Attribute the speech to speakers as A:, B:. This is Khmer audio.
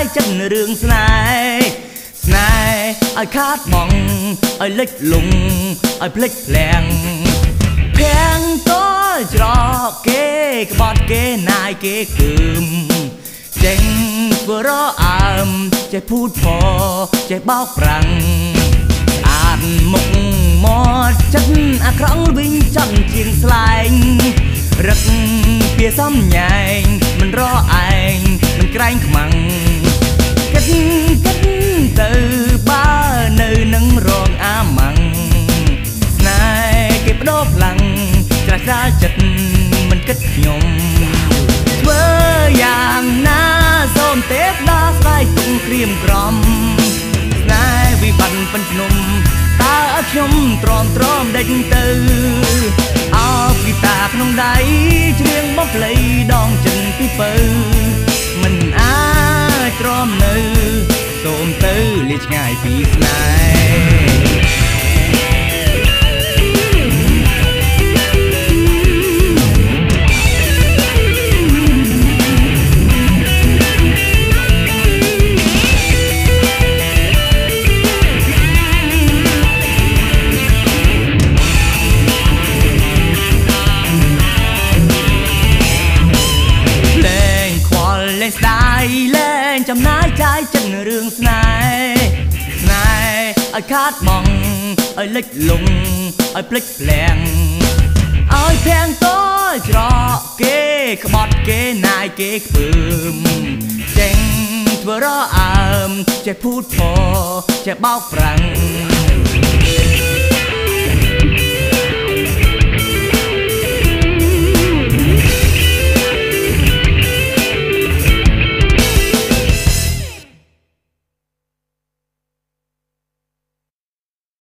A: យស្នេហ៍ឲ្យខាតបង់ឲ្យលិចលង់ឲ្យភ្លេចភ្លាំងភាំងតលច្រកគេក្បត់គេណាយគេគឹមចេញធ្វើរអើមចេះភូតផចេះបោកប្រាំងស្អាតមុខមាត់ចិត្តអាក្រង់វិញចង់ជាងស្លែងរឹកពីសំញែងមិនរឯងមិនក្រែងខ្ច្រាស់ច្រាលចិត្តមិនគិតខ្ញុំធ្វើយ៉ាងណាសូមទេពដាស្ដាយទុំក្រៀមក្រំស្នេហ៍វិបត្តិពេញភ្នំតើឲ្យខ្ញុំទ្រាំទ្រាំដេញទៅអោបហ្គីតាក្នុងដៃច្រៀងបំភ្លៃដងចិនពីពៅមិនអាចទ្រាំនៅសូមទៅលាឆ្ងាយពីស្នេហ៍ រឿងស្នេហ៍ស្នេហ៍ឲ្យខាតបង់ឲ្យលិចលង់ឲ្យភ្លេចភ្លាំងឲ្យភាំងតលច្រកគេក្បត់គេណាយគេខ្ពើមចេញធ្វើរអើមចេះភូតផចេះបោកប្រាំង